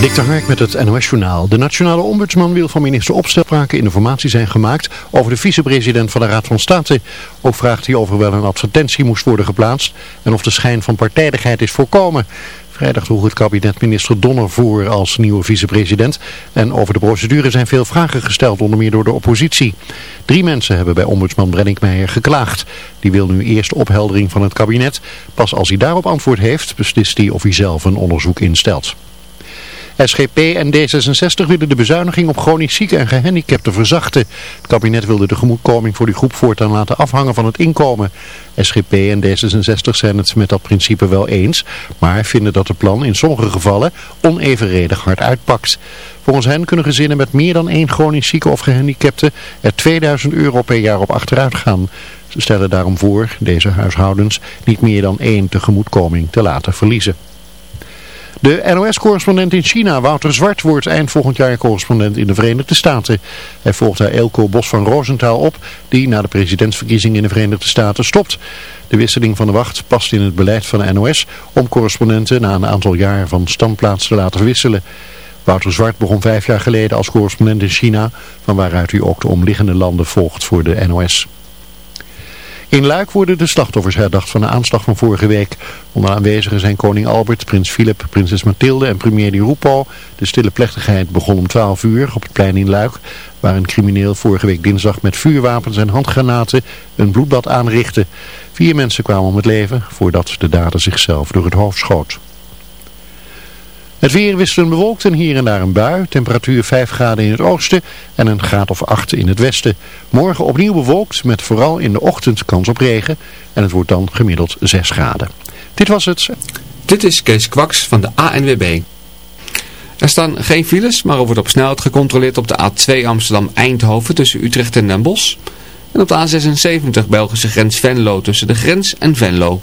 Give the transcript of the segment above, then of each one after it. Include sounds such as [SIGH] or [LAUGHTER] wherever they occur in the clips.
Dik Hark met het NOS-journaal. De nationale ombudsman wil van minister Opstelpraken informatie zijn gemaakt over de vicepresident van de Raad van State. Ook vraagt hij over wel een advertentie moest worden geplaatst en of de schijn van partijdigheid is voorkomen. Vrijdag droeg het kabinet minister Donner voor als nieuwe vicepresident. En over de procedure zijn veel vragen gesteld, onder meer door de oppositie. Drie mensen hebben bij ombudsman Brenninkmeijer geklaagd. Die wil nu eerst opheldering van het kabinet. Pas als hij daarop antwoord heeft, beslist hij of hij zelf een onderzoek instelt. SGP en D66 willen de bezuiniging op chronisch zieken en gehandicapten verzachten. Het kabinet wilde de gemoedkoming voor die groep voortaan laten afhangen van het inkomen. SGP en D66 zijn het met dat principe wel eens, maar vinden dat het plan in sommige gevallen onevenredig hard uitpakt. Volgens hen kunnen gezinnen met meer dan één chronisch zieke of gehandicapte er 2000 euro per jaar op achteruit gaan. Ze stellen daarom voor deze huishoudens niet meer dan één tegemoetkoming te laten verliezen. De NOS-correspondent in China, Wouter Zwart, wordt eind volgend jaar correspondent in de Verenigde Staten. Hij volgt daar Elko Bos van Rosenthal op, die na de presidentsverkiezing in de Verenigde Staten stopt. De wisseling van de wacht past in het beleid van de NOS om correspondenten na een aantal jaar van standplaats te laten wisselen. Wouter Zwart begon vijf jaar geleden als correspondent in China, van waaruit hij ook de omliggende landen volgt voor de NOS. In Luik worden de slachtoffers herdacht van de aanslag van vorige week. Onder aanwezigen zijn koning Albert, prins Philip, prinses Mathilde en premier Di Rupo. De stille plechtigheid begon om 12 uur op het plein in Luik, waar een crimineel vorige week dinsdag met vuurwapens en handgranaten een bloedbad aanrichtte. Vier mensen kwamen om het leven voordat de dader zichzelf door het hoofd schoot. Het weer wisselend bewolkt en hier en daar een bui. Temperatuur 5 graden in het oosten en een graad of 8 in het westen. Morgen opnieuw bewolkt met vooral in de ochtend kans op regen. En het wordt dan gemiddeld 6 graden. Dit was het. Dit is Kees Kwaks van de ANWB. Er staan geen files, maar er wordt op snelheid gecontroleerd op de A2 Amsterdam-Eindhoven tussen Utrecht en Den Bosch. En op de A76 Belgische grens Venlo tussen de grens en Venlo.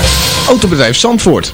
Autobedrijf Zandvoort,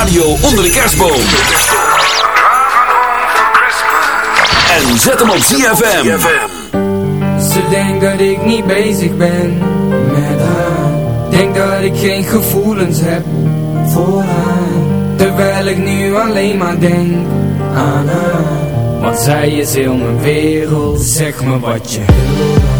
radio onder de kerstboom. En zet hem op ZFM. Ze denkt dat ik niet bezig ben met haar. Denk dat ik geen gevoelens heb voor haar. Terwijl ik nu alleen maar denk aan haar. Want zij is heel mijn wereld. Zeg me wat je wil.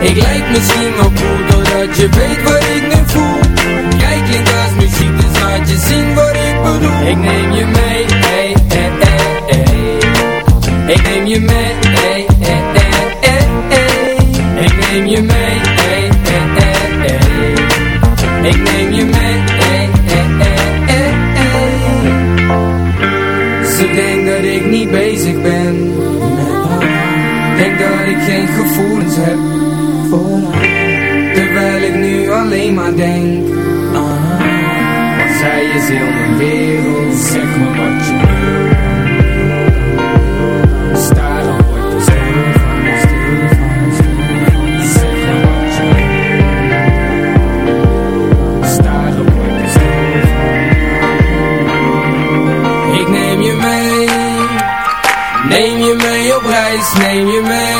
Ik lijk misschien wel cool Doordat je weet wat ik nu voel Jij klinkt als muziek Dus laat je zien wat ik bedoel Ik neem je mee ey, ey, ey, ey. Ik neem je mee ey, ey, ey, ey, ey. Ik neem je mee ey, ey, ey, ey. Ik neem je mee ey, ey, ey. Ze denkt dat ik niet bezig ben Denk dat ik geen gevoelens heb Terwijl ik nu alleen maar denk aan haar Want zij is heel mijn wereld. Zeg me wat je wil. Sta word je stil van, stil van, stil van Zeg me wat je wil. Sta dan word je stil van Ik neem je mee. Neem je mee op reis, neem je mee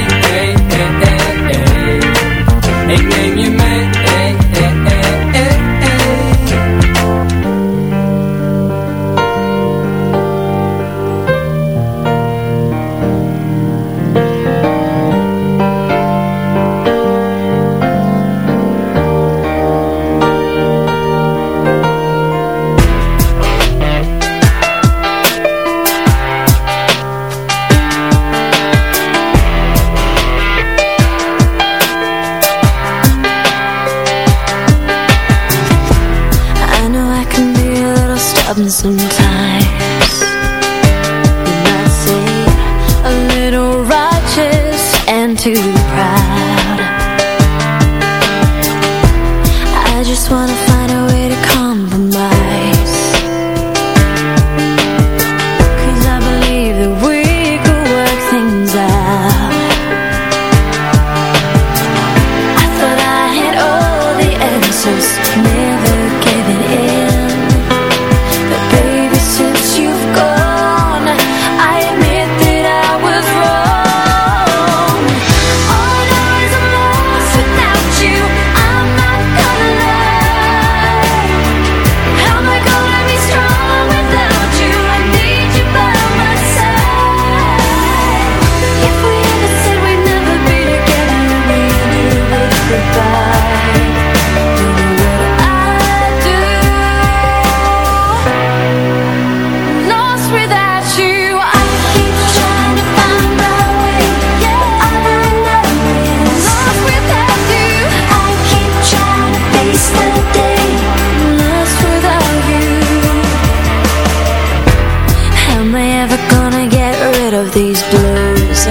these blues?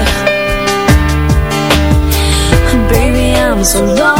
Baby, I'm so lonely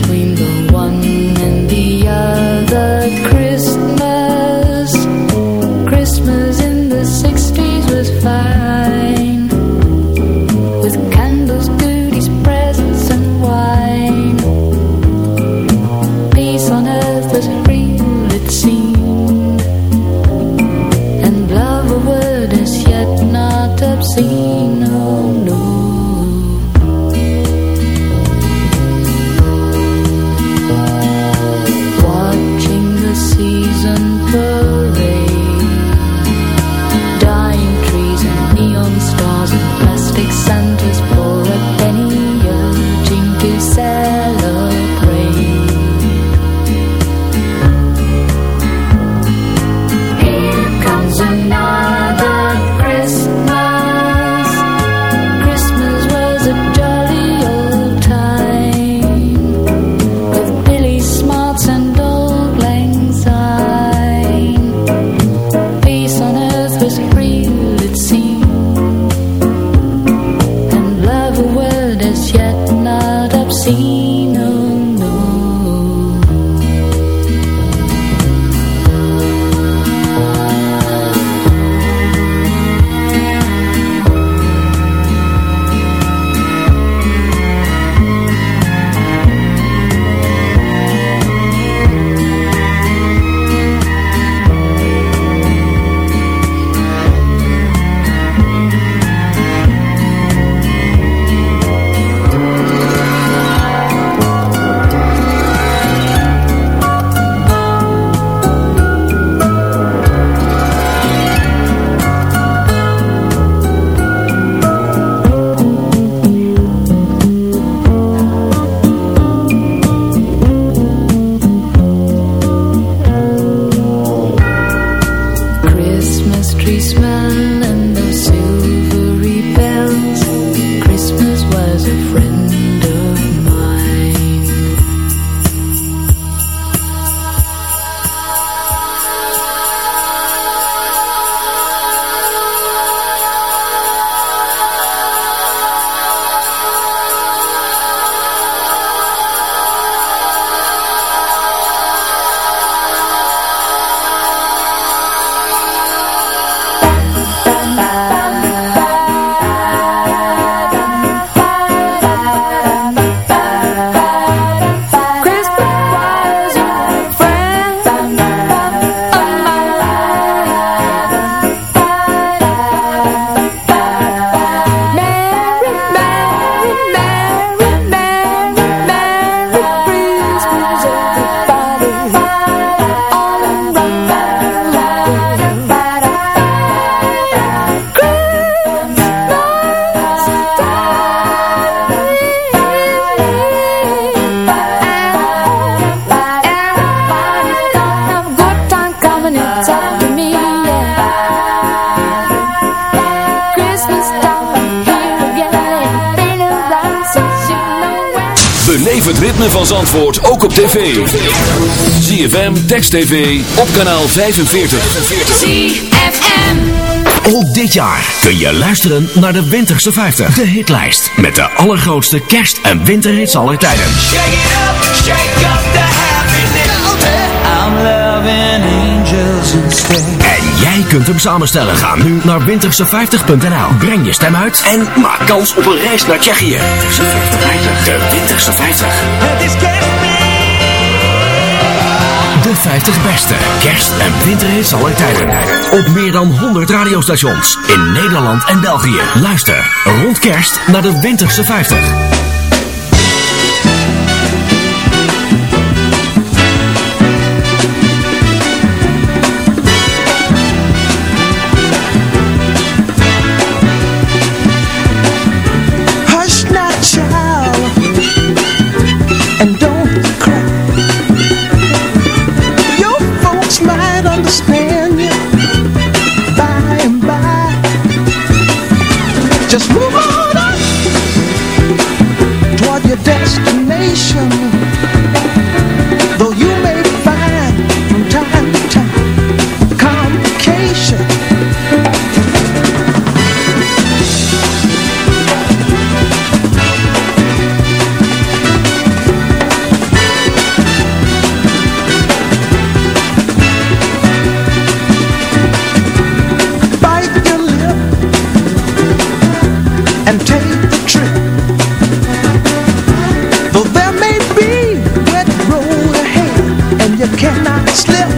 Beleef het ritme van Zandvoort ook op tv. ZFM, Text TV, op kanaal 45. ZFM. Ook dit jaar kun je luisteren naar de Winterse 50. De hitlijst met de allergrootste kerst- en winterhits aller tijden. Shake it up, shake up the En jij kunt hem samenstellen. Ga nu naar winterse50.nl. Breng je stem uit en maak kans op een reis naar Tsjechië. De Winterse 50. Het is kerstmis. De 50 beste kerst- en winterhits aller tijden. Op meer dan 100 radiostations in Nederland en België. Luister rond kerst naar de Winterse 50. Slip,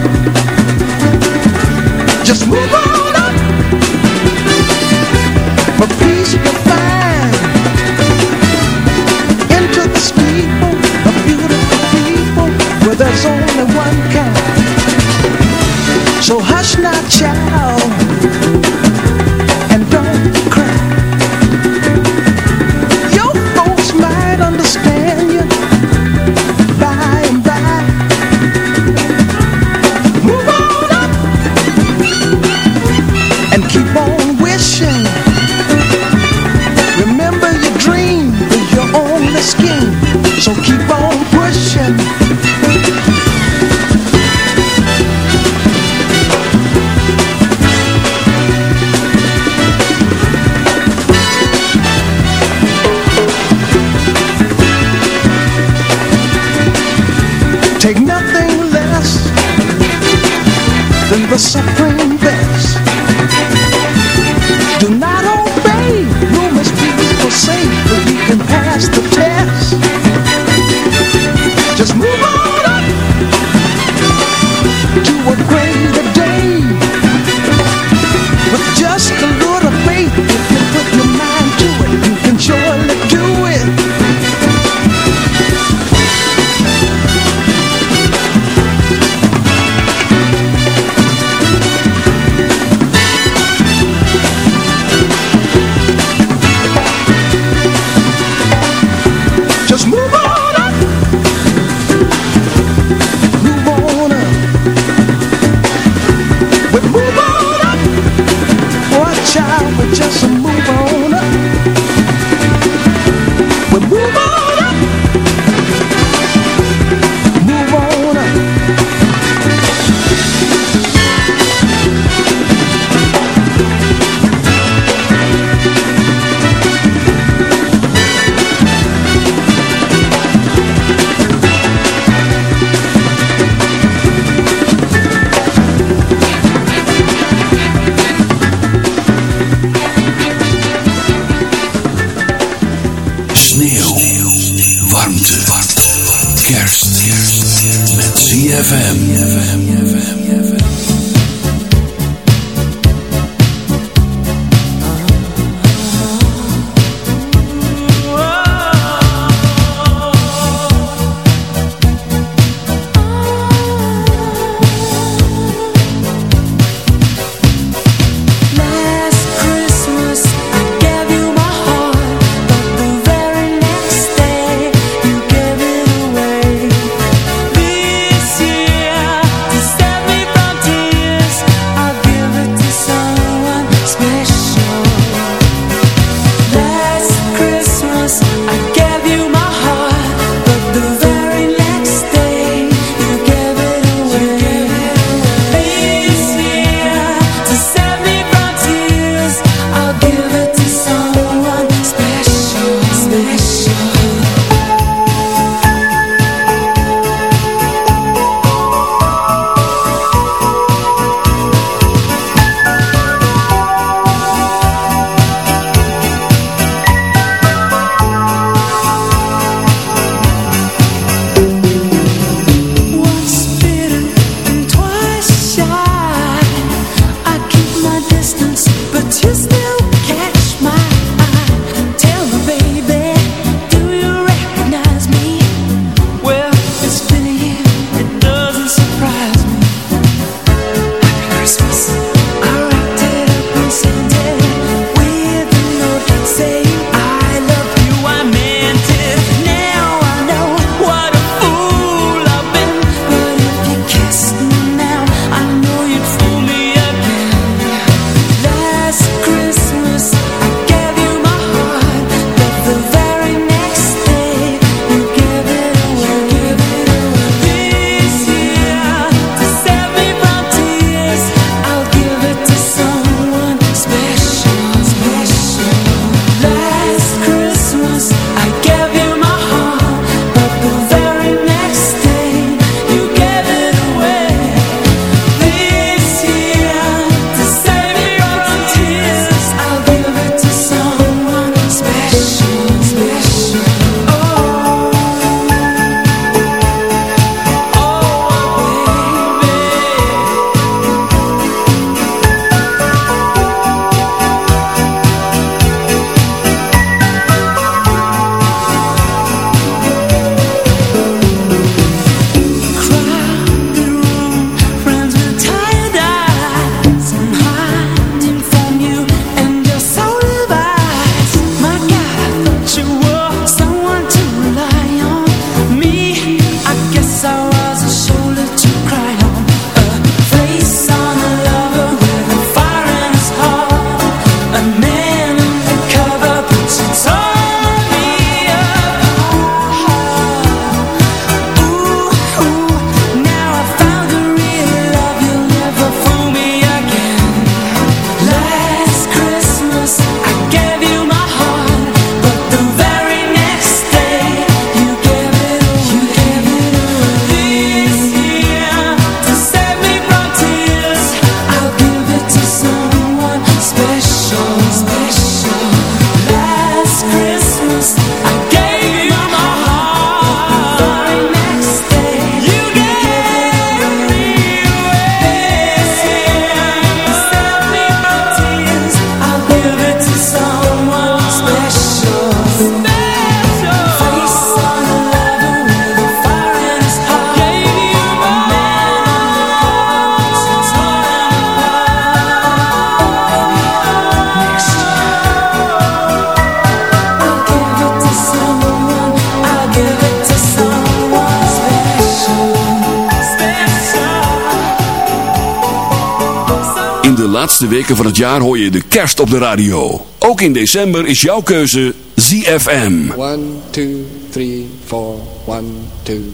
weken van het jaar hoor je de kerst op de radio. Ook in december is jouw keuze ZFM. 1, 2, 3, 4, 1, 2,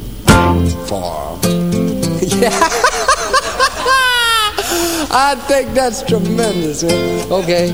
4. Yeah. [LAUGHS] I think that's tremendous. Okay.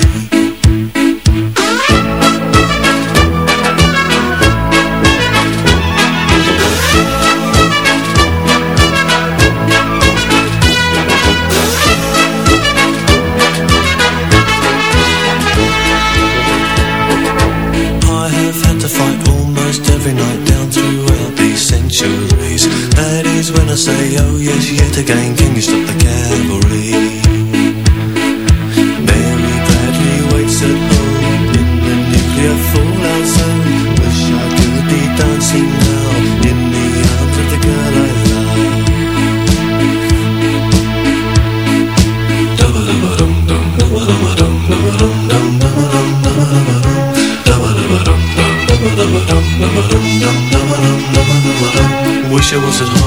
the gang can you stop the cavalry? Mary Bradley waits at home in the nuclear fallout zone. Wish I could be dancing now in the arms of the girl I love. Wish I was at home.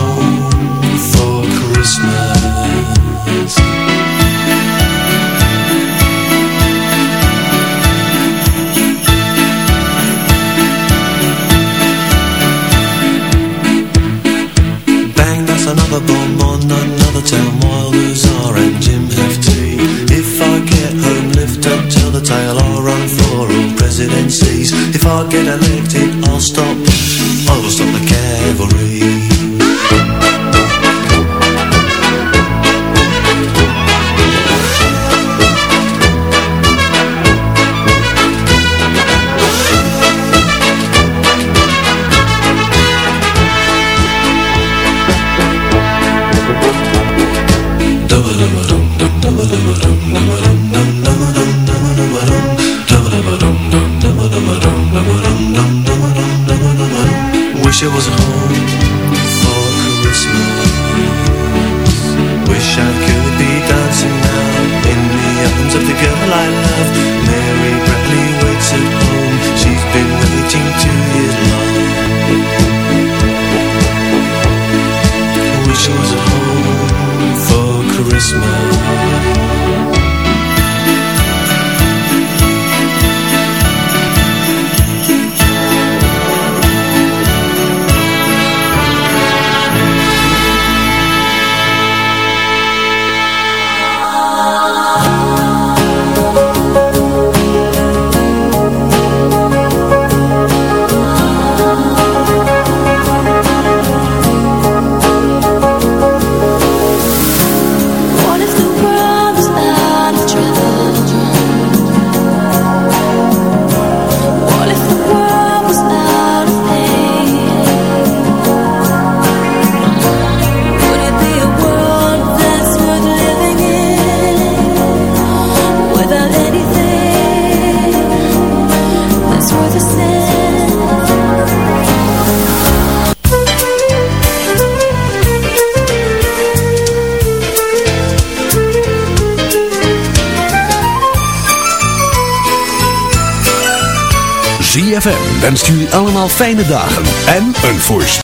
ZFM